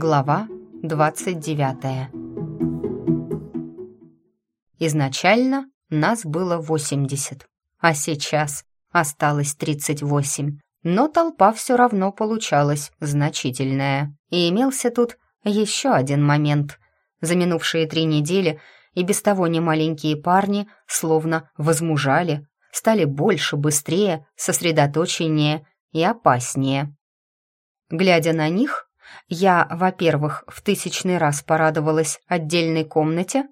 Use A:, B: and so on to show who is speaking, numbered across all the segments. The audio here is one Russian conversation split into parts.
A: Глава 29 Изначально нас было 80, а сейчас осталось 38. Но толпа все равно получалась значительная. И имелся тут еще один момент. За минувшие три недели и без того немаленькие парни словно возмужали, стали больше, быстрее, сосредоточеннее и опаснее. Глядя на них, я, во-первых, в тысячный раз порадовалась отдельной комнате,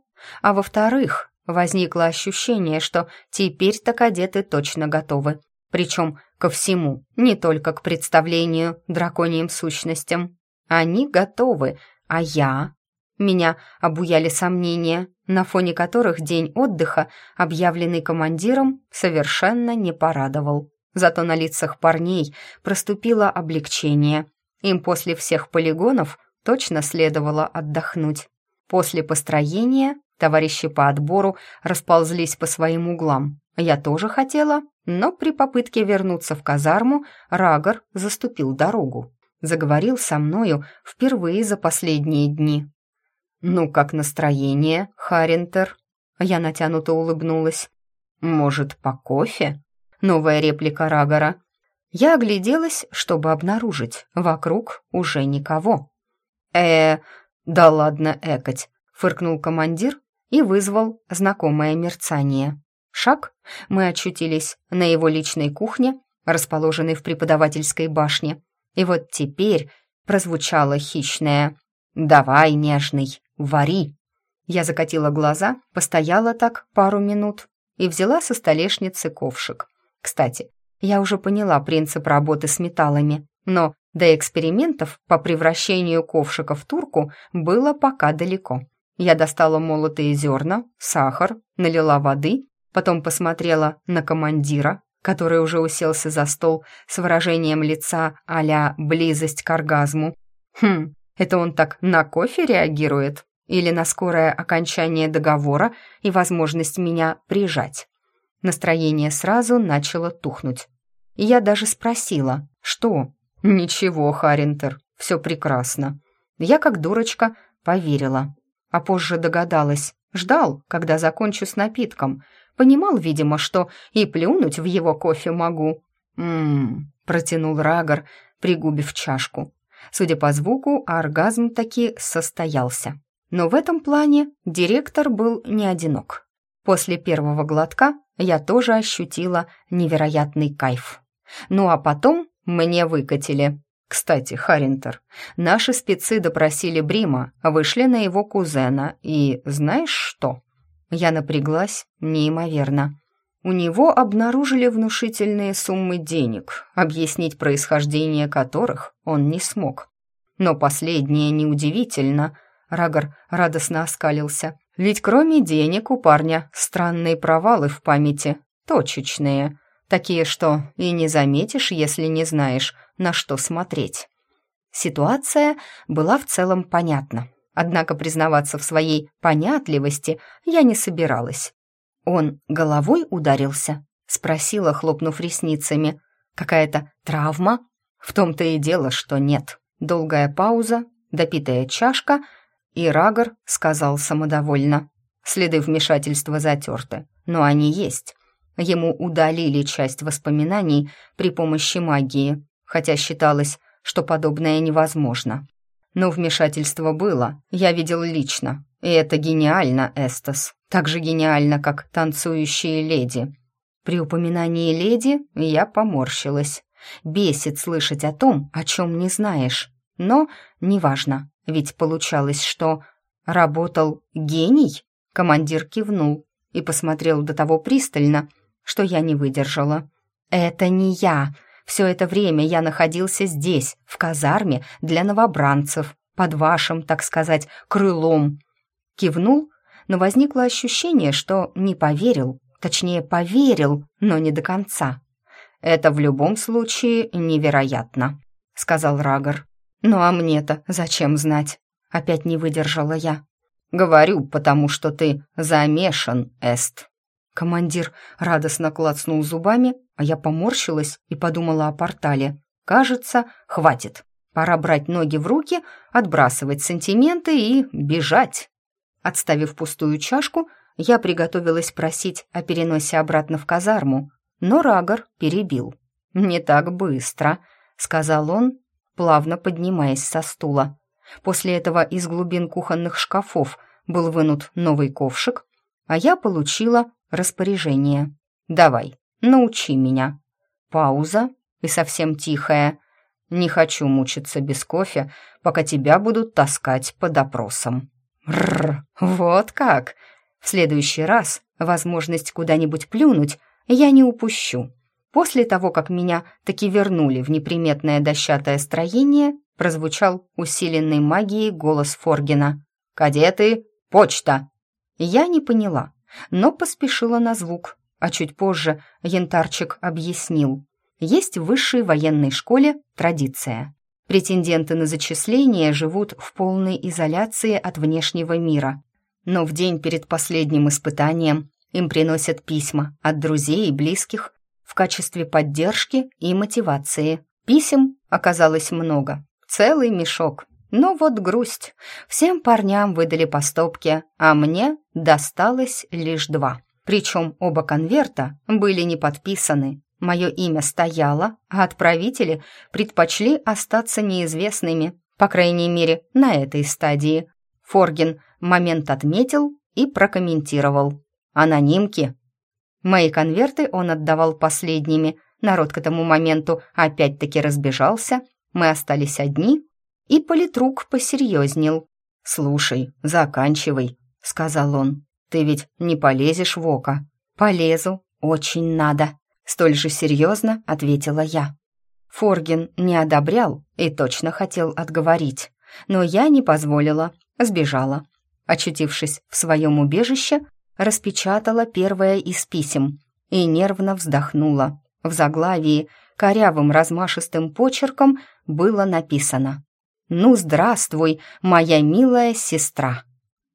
A: а во-вторых, возникло ощущение, что теперь-то кадеты точно готовы. Причем ко всему, не только к представлению драконьим сущностям. Они готовы, а я... Меня обуяли сомнения, на фоне которых день отдыха, объявленный командиром, совершенно не порадовал. Зато на лицах парней проступило облегчение. Им после всех полигонов точно следовало отдохнуть. После построения товарищи по отбору расползлись по своим углам. Я тоже хотела, но при попытке вернуться в казарму Рагор заступил дорогу. Заговорил со мною впервые за последние дни. «Ну, как настроение, Харинтер?» Я натянуто улыбнулась. «Может, по кофе?» Новая реплика Рагора. Я огляделась, чтобы обнаружить. Вокруг уже никого. э да ладно экать», — фыркнул командир и вызвал знакомое мерцание. Шаг, мы очутились на его личной кухне, расположенной в преподавательской башне. И вот теперь прозвучало хищное «Давай, нежный, вари!» Я закатила глаза, постояла так пару минут и взяла со столешницы ковшик. Кстати, я уже поняла принцип работы с металлами, но до экспериментов по превращению ковшика в турку было пока далеко. Я достала молотые зерна, сахар, налила воды, потом посмотрела на командира, который уже уселся за стол с выражением лица а «близость к оргазму». Хм, это он так на кофе реагирует? Или на скорое окончание договора и возможность меня прижать? Настроение сразу начало тухнуть. И я даже спросила, что? «Ничего, Харинтер, все прекрасно». Я, как дурочка, поверила. А позже догадалась. Ждал, когда закончу с напитком. Понимал, видимо, что и плюнуть в его кофе могу. «М-м-м», протянул Рагор, пригубив чашку. Судя по звуку, оргазм таки состоялся. Но в этом плане директор был не одинок. После первого глотка я тоже ощутила невероятный кайф. Ну а потом мне выкатили. Кстати, Харинтер, наши спецы допросили Брима, вышли на его кузена, и знаешь что? Я напряглась неимоверно. У него обнаружили внушительные суммы денег, объяснить происхождение которых он не смог. Но последнее неудивительно. Рагор радостно оскалился. Ведь кроме денег у парня странные провалы в памяти, точечные, такие, что и не заметишь, если не знаешь, на что смотреть. Ситуация была в целом понятна. Однако признаваться в своей понятливости я не собиралась. «Он головой ударился?» — спросила, хлопнув ресницами. «Какая-то травма?» В том-то и дело, что нет. Долгая пауза, допитая чашка, и Рагор сказал самодовольно. Следы вмешательства затерты, но они есть. Ему удалили часть воспоминаний при помощи магии, хотя считалось, что подобное невозможно. Но вмешательство было, я видел лично, и это гениально, Эстас. Так же гениально, как танцующие леди. При упоминании леди я поморщилась. Бесит слышать о том, о чем не знаешь. Но неважно, ведь получалось, что работал гений. Командир кивнул и посмотрел до того пристально, что я не выдержала. «Это не я. Все это время я находился здесь, в казарме для новобранцев, под вашим, так сказать, крылом». Кивнул но возникло ощущение, что не поверил, точнее, поверил, но не до конца. «Это в любом случае невероятно», — сказал Рагор. «Ну а мне-то зачем знать?» — опять не выдержала я. «Говорю, потому что ты замешан, Эст». Командир радостно клацнул зубами, а я поморщилась и подумала о портале. «Кажется, хватит. Пора брать ноги в руки, отбрасывать сантименты и бежать. Отставив пустую чашку, я приготовилась просить о переносе обратно в казарму, но Рагор перебил. «Не так быстро», — сказал он, плавно поднимаясь со стула. После этого из глубин кухонных шкафов был вынут новый ковшик, а я получила распоряжение. «Давай, научи меня». Пауза и совсем тихая. «Не хочу мучиться без кофе, пока тебя будут таскать по допросам». «Рррр, вот как!» В следующий раз возможность куда-нибудь плюнуть я не упущу. После того, как меня таки вернули в неприметное дощатое строение, прозвучал усиленный магией голос Форгина. «Кадеты, почта!» Я не поняла, но поспешила на звук, а чуть позже янтарчик объяснил. Есть в высшей военной школе традиция. Претенденты на зачисление живут в полной изоляции от внешнего мира. Но в день перед последним испытанием им приносят письма от друзей и близких в качестве поддержки и мотивации. Писем оказалось много, целый мешок. Но вот грусть. Всем парням выдали по стопке, а мне досталось лишь два. Причем оба конверта были не подписаны. Мое имя стояло, а отправители предпочли остаться неизвестными, по крайней мере, на этой стадии. Форгин момент отметил и прокомментировал. Анонимки. Мои конверты он отдавал последними. Народ к этому моменту опять-таки разбежался. Мы остались одни, и политрук посерьезнел. «Слушай, заканчивай», — сказал он. «Ты ведь не полезешь в око». «Полезу, очень надо», — столь же серьезно ответила я. Форгин не одобрял и точно хотел отговорить, но я не позволила, сбежала. Очутившись в своем убежище, распечатала первое из писем и нервно вздохнула. В заглавии корявым размашистым почерком было написано «Ну, здравствуй, моя милая сестра».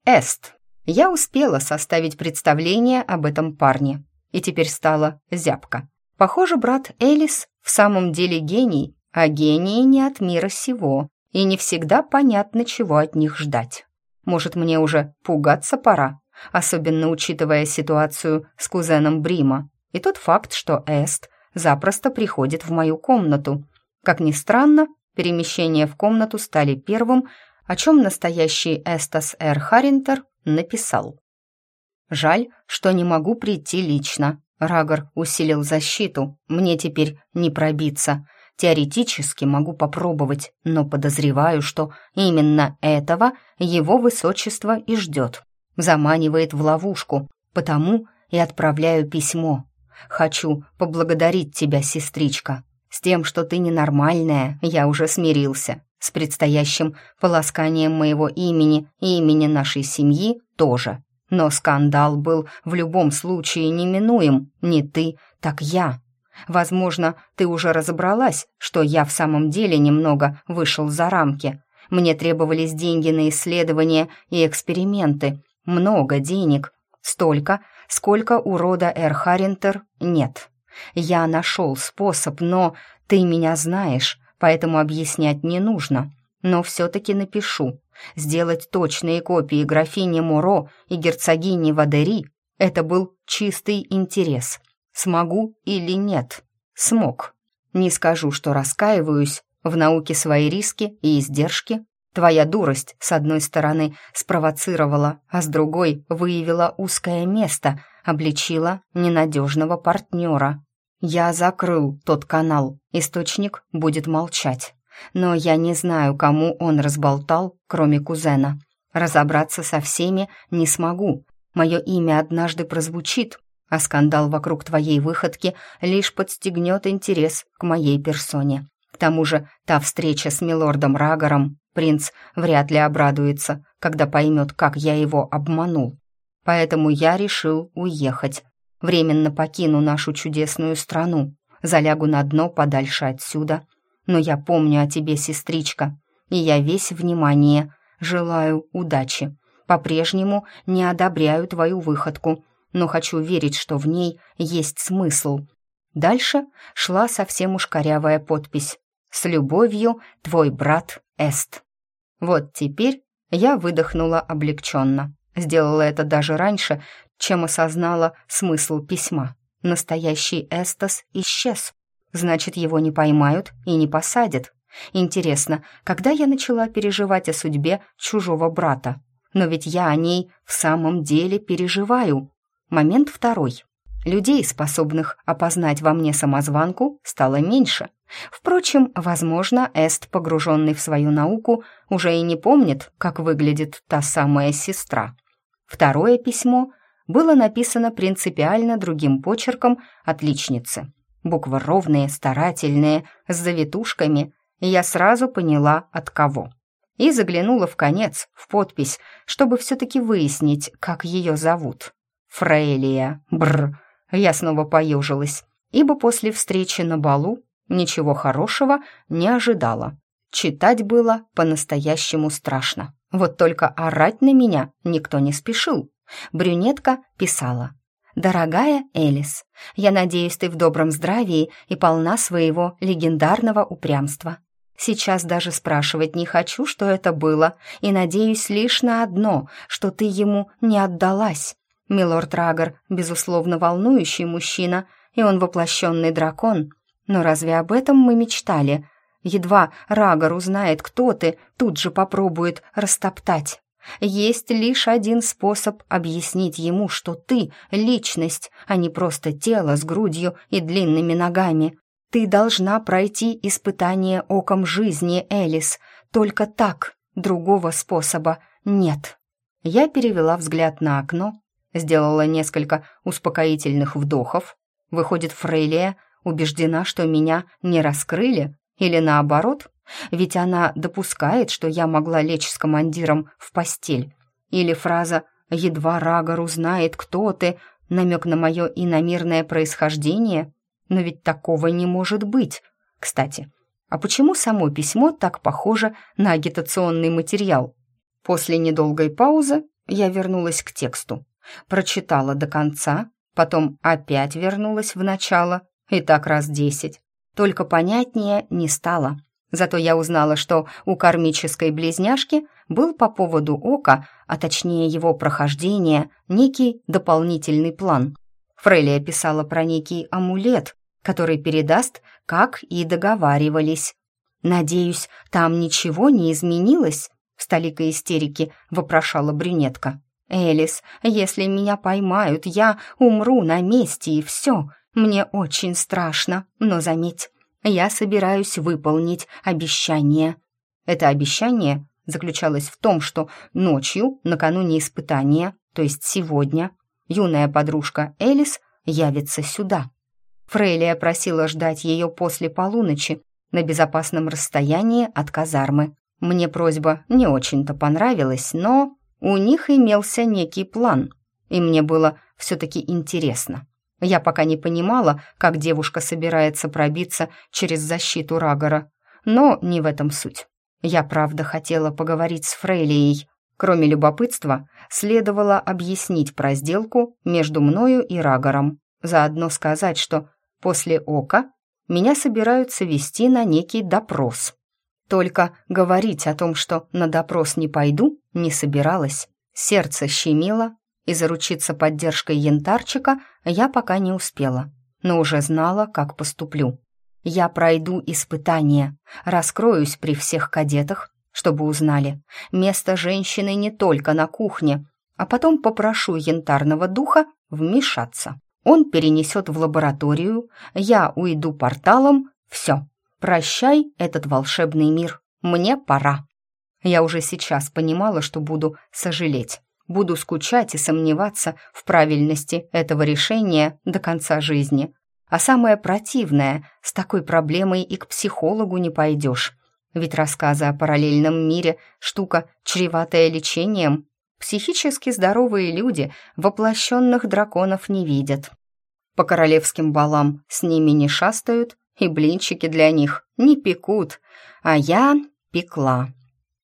A: Эст. Я успела составить представление об этом парне, и теперь стала зябко. Похоже, брат Элис в самом деле гений, а гении не от мира сего, и не всегда понятно, чего от них ждать. Может, мне уже пугаться пора, особенно учитывая ситуацию с кузеном Брима и тот факт, что Эст запросто приходит в мою комнату. Как ни странно, перемещения в комнату стали первым, о чем настоящий Эстас Эр Харинтер написал. «Жаль, что не могу прийти лично. Рагор усилил защиту, мне теперь не пробиться. Теоретически могу попробовать, но подозреваю, что именно этого его высочество и ждет. Заманивает в ловушку, потому и отправляю письмо. Хочу поблагодарить тебя, сестричка. С тем, что ты ненормальная, я уже смирился. С предстоящим полосканием моего имени и имени нашей семьи тоже. Но скандал был в любом случае неминуем. Не ты, так я. Возможно, ты уже разобралась, что я в самом деле немного вышел за рамки. Мне требовались деньги на исследования и эксперименты. Много денег. Столько, сколько у рода Эрхаринтер нет. Я нашел способ, но ты меня знаешь, поэтому объяснять не нужно. Но все-таки напишу. Сделать точные копии графини Муро и герцогини Вадери — это был чистый интерес — Смогу или нет? Смог. Не скажу, что раскаиваюсь. В науке свои риски и издержки. Твоя дурость, с одной стороны, спровоцировала, а с другой выявила узкое место, обличила ненадежного партнера. Я закрыл тот канал, источник будет молчать. Но я не знаю, кому он разболтал, кроме кузена. Разобраться со всеми не смогу. Мое имя однажды прозвучит, а скандал вокруг твоей выходки лишь подстегнет интерес к моей персоне. Тому же та встреча с милордом Рагором принц вряд ли обрадуется, когда поймет, как я его обманул. Поэтому я решил уехать. Временно покину нашу чудесную страну, залягу на дно подальше отсюда. Но я помню о тебе, сестричка, и я весь внимание, желаю удачи. По-прежнему не одобряю твою выходку, но хочу верить, что в ней есть смысл. Дальше шла совсем уж корявая подпись. С любовью, твой брат Эст. Вот теперь я выдохнула облегченно. Сделала это даже раньше, чем осознала смысл письма. Настоящий Эстас исчез. Значит, его не поймают и не посадят. Интересно, когда я начала переживать о судьбе чужого брата? Но ведь я о ней в самом деле переживаю. Момент второй. Людей, способных опознать во мне самозванку, стало меньше. Впрочем, возможно, Эст, погруженный в свою науку, уже и не помнит, как выглядит та самая сестра. Второе письмо было написано принципиально другим почерком отличницы. Буквы ровные, старательные, с завитушками, и я сразу поняла, от кого. И заглянула в конец, в подпись, чтобы все-таки выяснить, как ее зовут. Фрейлия. Бр. Я снова поежилась, ибо после встречи на балу ничего хорошего не ожидала. Читать было по-настоящему страшно. Вот только орать на меня никто не спешил. Брюнетка писала. «Дорогая Элис, я надеюсь, ты в добром здравии и полна своего легендарного упрямства. Сейчас даже спрашивать не хочу, что это было, и надеюсь лишь на одно, что ты ему не отдалась. Милорд Рагор, безусловно, волнующий мужчина, и он воплощенный дракон. Но разве об этом мы мечтали? Едва Рагор узнает, кто ты, тут же попробует растоптать. Есть лишь один способ объяснить ему, что ты — личность, а не просто тело с грудью и длинными ногами. Ты должна пройти испытание оком жизни, Элис. Только так, другого способа нет. Я перевела взгляд на окно, сделала несколько успокоительных вдохов. Выходит, Фрейлия убеждена, что меня не раскрыли, или наоборот, ведь она допускает, что я могла лечь с командиром в постель. Или фраза «едва Рагор узнает, кто ты», намек на мое иномирное происхождение. Но ведь такого не может быть. Кстати, а почему само письмо так похоже на агитационный материал? После недолгой паузы я вернулась к тексту, прочитала до конца, потом опять вернулась в начало, и так раз десять. Только понятнее не стало. Зато я узнала, что у кармической близняшки был по поводу ока, а точнее его прохождения, некий дополнительный план. Фрелия писала про некий амулет, который передаст, как и договаривались. «Надеюсь, там ничего не изменилось?» Столикой истерики вопрошала брюнетка. «Элис, если меня поймают, я умру на месте и все. Мне очень страшно, но заметь, я собираюсь выполнить обещание. Это обещание заключалось в том, что ночью, накануне испытания, то есть сегодня, юная подружка Элис явится сюда. Фрейлия просила ждать ее после полуночи на безопасном расстоянии от казармы. Мне просьба не очень-то понравилась, но у них имелся некий план, и мне было все-таки интересно. Я пока не понимала, как девушка собирается пробиться через защиту Рагора, но не в этом суть. Я правда хотела поговорить с Фрейлией. Кроме любопытства, следовало объяснить про сделку между мною и Рагором, заодно сказать, что после ока меня собираются вести на некий допрос. Только говорить о том, что на допрос не пойду, не собиралась. Сердце щемило, и заручиться поддержкой янтарчика я пока не успела, но уже знала, как поступлю. Я пройду испытание, раскроюсь при всех кадетах, чтобы узнали. Место женщины не только на кухне, а потом попрошу янтарного духа вмешаться. Он перенесет в лабораторию, я уйду порталом, все. Прощай этот волшебный мир, мне пора. Я уже сейчас понимала, что буду сожалеть буду скучать и сомневаться в правильности этого решения до конца жизни. А самое противное, с такой проблемой и к психологу не пойдешь. Ведь рассказы о параллельном мире – штука, чреватая лечением. Психически здоровые люди воплощенных драконов не видят. По королевским балам с ними не шастают, и блинчики для них не пекут, а я пекла.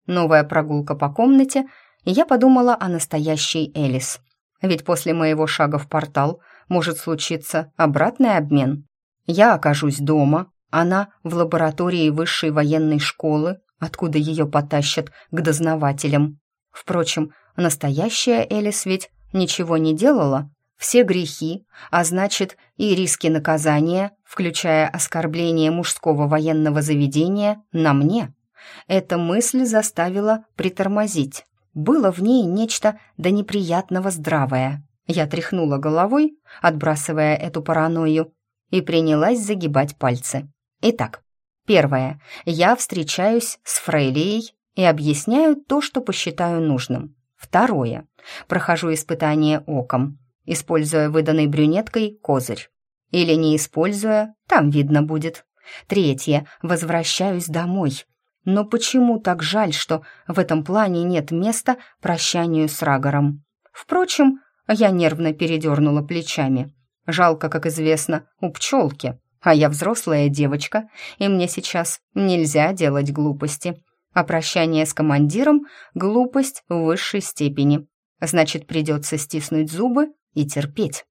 A: Новая прогулка по комнате – и я подумала о настоящей Элис. Ведь после моего шага в портал может случиться обратный обмен. Я окажусь дома, Она в лаборатории высшей военной школы, откуда ее потащат к дознавателям. Впрочем, настоящая Элис ведь ничего не делала. Все грехи, а значит и риски наказания, включая оскорбление мужского военного заведения, на мне. Эта мысль заставила притормозить. Было в ней нечто до неприятного здравое. Я тряхнула головой, отбрасывая эту паранойю, и принялась загибать пальцы. Итак, первое. Я встречаюсь с Фрейлией и объясняю то, что посчитаю нужным. Второе. Прохожу испытание оком, используя выданной брюнеткой козырь. Или не используя, там видно будет. Третье. Возвращаюсь домой. Но почему так жаль, что в этом плане нет места прощанию с Рагором? Впрочем, я нервно передернула плечами. Жалко, как известно, у пчелки. А я взрослая девочка, и мне сейчас нельзя делать глупости. А прощание с командиром — глупость в высшей степени. Значит, придется стиснуть зубы и терпеть.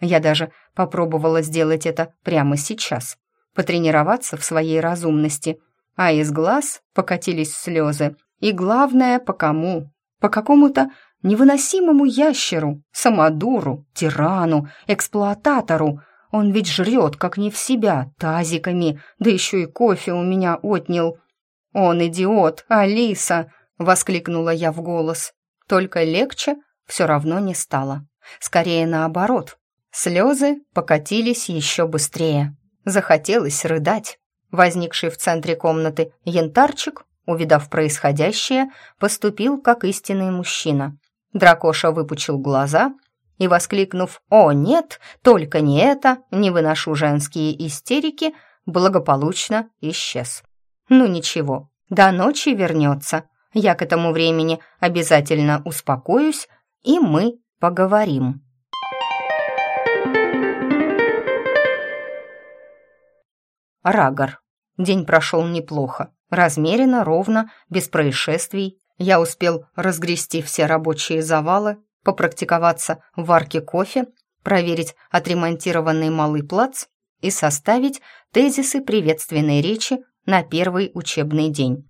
A: Я даже попробовала сделать это прямо сейчас. Потренироваться в своей разумности. А из глаз покатились слезы. И главное, по кому? По какому-то невыносимому ящеру, самодуру, тирану, эксплуататору. Он ведь жрет, как не в себя, тазиками, да еще и кофе у меня отнял. «Он идиот, Алиса!» — воскликнула я в голос. Только легче все равно не стало. Скорее наоборот. Слезы покатились еще быстрее. Захотелось рыдать. Возникший в центре комнаты янтарчик, увидав происходящее, поступил как истинный мужчина. Дракоша выпучил глаза и, воскликнув «О, нет, только не это, не выношу женские истерики», благополучно исчез. «Ну ничего, до ночи вернется. Я к этому времени обязательно успокоюсь, и мы поговорим». Рагор. День прошел неплохо, размеренно, ровно, без происшествий. Я успел разгрести все рабочие завалы, попрактиковаться в варке кофе, проверить отремонтированный малый плац и составить тезисы приветственной речи на первый учебный день.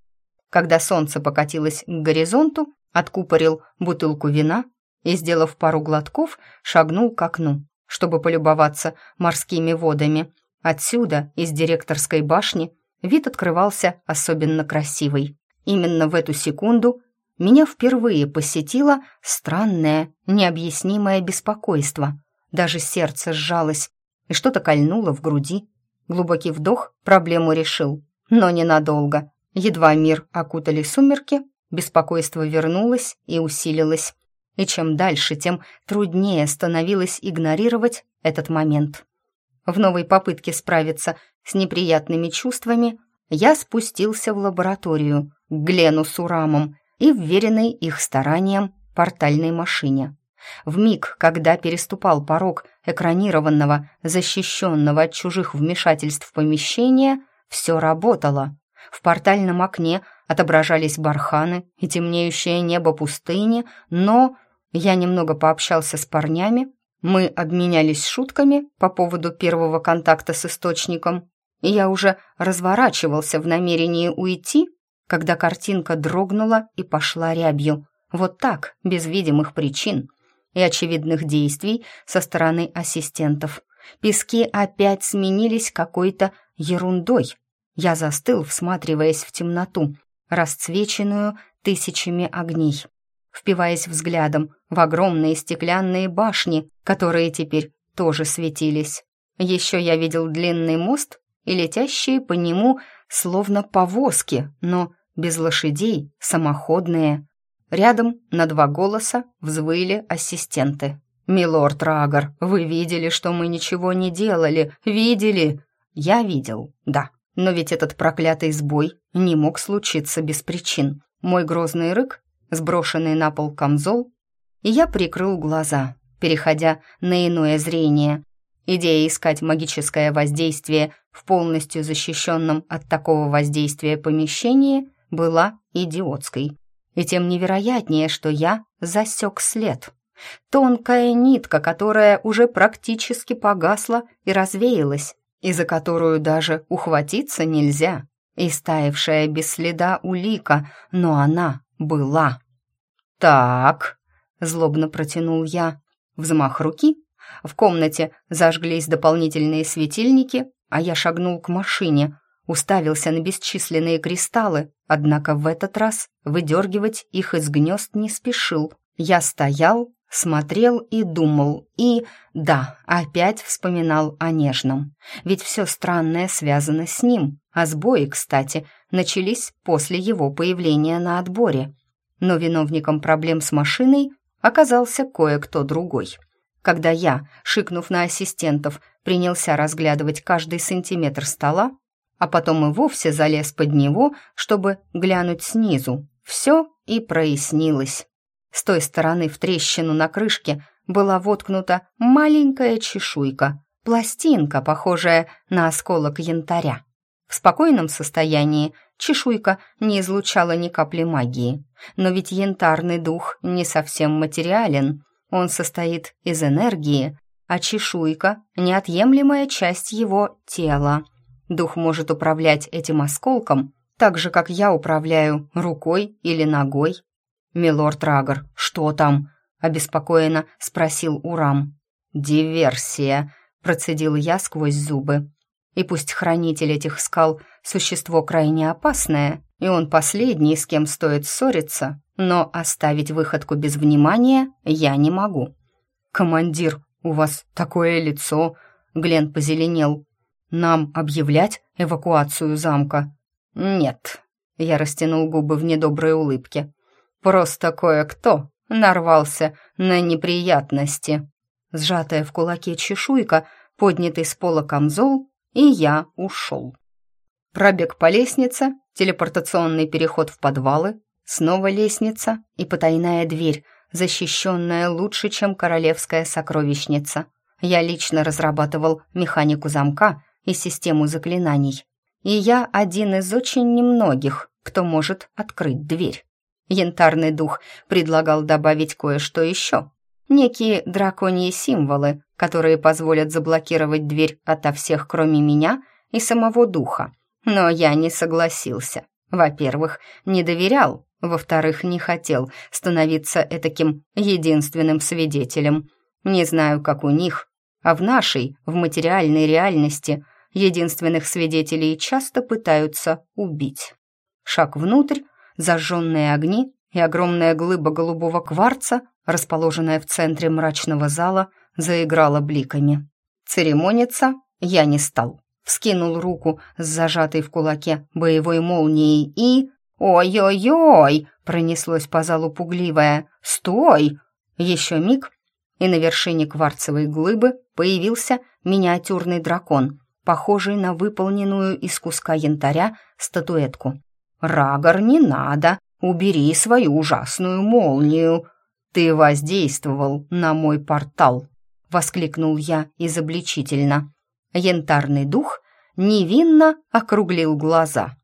A: Когда солнце покатилось к горизонту, откупорил бутылку вина и, сделав пару глотков, шагнул к окну, чтобы полюбоваться морскими водами. Отсюда, из директорской башни, вид открывался особенно красивый. Именно в эту секунду меня впервые посетило странное, необъяснимое беспокойство. Даже сердце сжалось, и что-то кольнуло в груди. Глубокий вдох проблему решил, но ненадолго. Едва мир окутали сумерки, беспокойство вернулось и усилилось. И чем дальше, тем труднее становилось игнорировать этот момент. В новой попытке справиться с неприятными чувствами я спустился в лабораторию к Глену с Урамом и вверенной их стараниям портальной машине. В миг, когда переступал порог экранированного, защищенного от чужих вмешательств помещения, все работало. В портальном окне отображались барханы и темнеющее небо пустыни, но я немного пообщался с парнями, мы обменялись шутками по поводу первого контакта с источником, и я уже разворачивался в намерении уйти, когда картинка дрогнула и пошла рябью. Вот так, без видимых причин и очевидных действий со стороны ассистентов. Пески опять сменились какой-то ерундой. Я застыл, всматриваясь в темноту, расцвеченную тысячами огней, впиваясь взглядом в огромные стеклянные башни, которые теперь тоже светились. Еще я видел длинный мост и летящие по нему словно повозки, но без лошадей, самоходные. Рядом на два голоса взвыли ассистенты. «Милорд Рагор, вы видели, что мы ничего не делали? Видели?» «Я видел, да. Но ведь этот проклятый сбой не мог случиться без причин. Мой грозный рык, сброшенный на пол камзол, и я прикрыл глаза, переходя на иное зрение. Идея искать магическое воздействие в полностью защищенном от такого воздействия помещении была идиотской. И тем невероятнее, что я засек след. Тонкая нитка, которая уже практически погасла и развеялась, и за которую даже ухватиться нельзя, и стаившая без следа улика, но она была. «Так», — злобно протянул я, взмах руки, в комнате зажглись дополнительные светильники, а я шагнул к машине, уставился на бесчисленные кристаллы, однако в этот раз выдергивать их из гнезд не спешил. Я стоял, смотрел и думал, и, да, опять вспоминал о нежном. Ведь все странное связано с ним, а сбои, кстати, начались после его появления на отборе. Но виновником проблем с машиной оказался кое-кто другой. Когда я, шикнув на ассистентов, принялся разглядывать каждый сантиметр стола, а потом и вовсе залез под него, чтобы глянуть снизу. Все и прояснилось. С той стороны в трещину на крышке была воткнута маленькая чешуйка, пластинка, похожая на осколок янтаря. В спокойном состоянии чешуйка не излучала ни капли магии. Но ведь янтарный дух не совсем материален, он состоит из энергии, а чешуйка — неотъемлемая часть его тела — Дух может управлять этим осколком, так же, как я управляю рукой или ногой. «Милорд Рагор, что там?» — обеспокоенно спросил Урам. «Диверсия», — процедил я сквозь зубы. «И пусть хранитель этих скал — существо крайне опасное, и он последний, с кем стоит ссориться, но оставить выходку без внимания я не могу». «Командир, у вас такое лицо!» — Глен позеленел. Нам объявлять эвакуацию замка? Нет. Я растянул губы в недоброй улыбке. Просто кое-кто нарвался на неприятности. Сжатая в кулаке чешуйка, поднятый с пола камзол, и я ушел. Пробег по лестнице, телепортационный переход в подвалы, снова лестница и потайная дверь, защищенная лучше, чем королевская сокровищница. Я лично разрабатывал механику замка и систему заклинаний. И я один из очень немногих, кто может открыть дверь. Янтарный дух предлагал добавить кое-что еще. Некие драконьи символы, которые позволят заблокировать дверь ото всех, кроме меня и самого духа. Но я не согласился. Во-первых, не доверял, во-вторых, не хотел становиться этаким единственным свидетелем. Не знаю, как у них, а в нашей, в материальной реальности – единственных свидетелей часто пытаются убить. Шаг внутрь, зажженные огни и огромная глыба голубого кварца, расположенная в центре мрачного зала, заиграла бликами. Церемониться я не стал. Вскинул руку с зажатой в кулаке боевой молнией и... «Ой-ой-ой!» — пронеслось по залу пугливое. «Стой!» Еще миг, и на вершине кварцевой глыбы появился миниатюрный дракон похожий на выполненную из куска янтаря статуэтку. «Рагор, не надо! Убери свою ужасную молнию! Ты воздействовал на мой портал!» — воскликнул я изобличительно. Янтарный дух невинно округлил глаза.